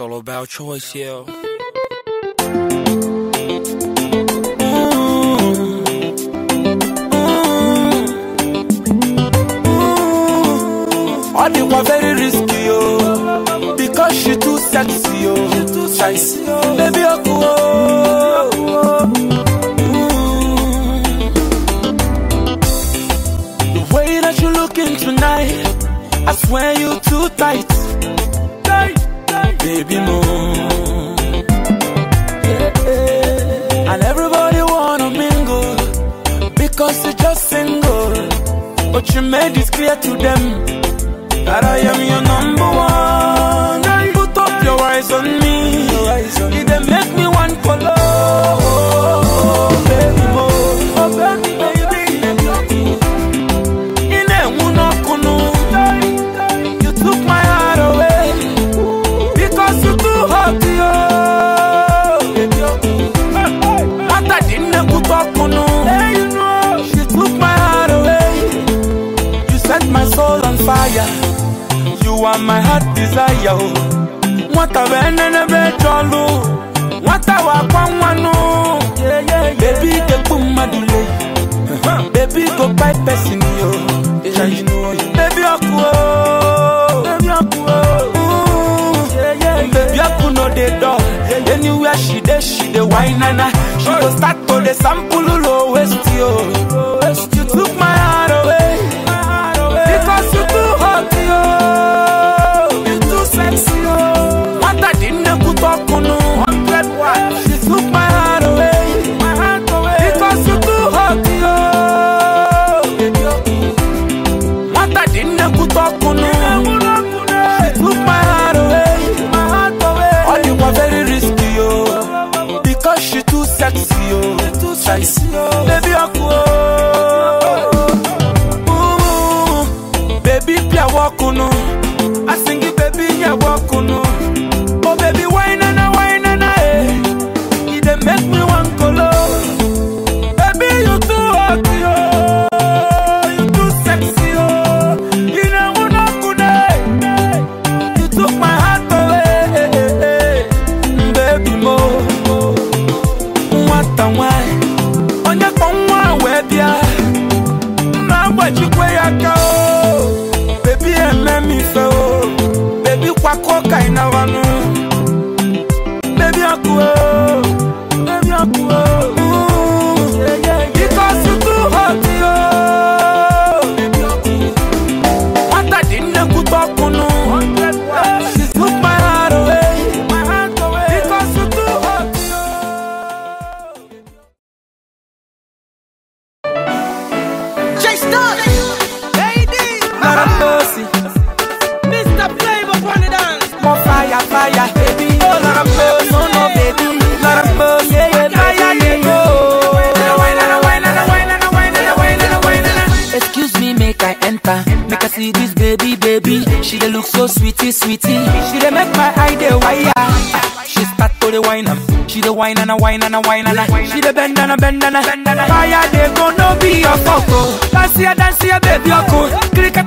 It's all about choice, yeah. All the one very risky, oh. Because she too sexy, oh. She too sexy, oh. Baby, oh, oh, oh. Mm. The way that you looking tonight, I swear you too. Tight, tight. Baby, yeah. And everybody wanna mingle because you're just single. But you made it clear to them that I am your number one. Soul on fire. You are my heart desire. oh. Nwata benene bejolu. Nwata wakwa nwanu. Baby de kumadule. Baby go buy person yo. Baby aku oh. Baby aku oh. Baby aku no dey dull. Anywhere she dey, she dey whine and I- she go start to dey sample low look so sweetie, sweetie. She dey make my eye dey wire. She start to the whine am. She dey whine and a whine and a whine and a. She dey bend and a bend and a. Fire dey go no be your fault. Oh. Dance here, dance here, baby, your cool. Cricket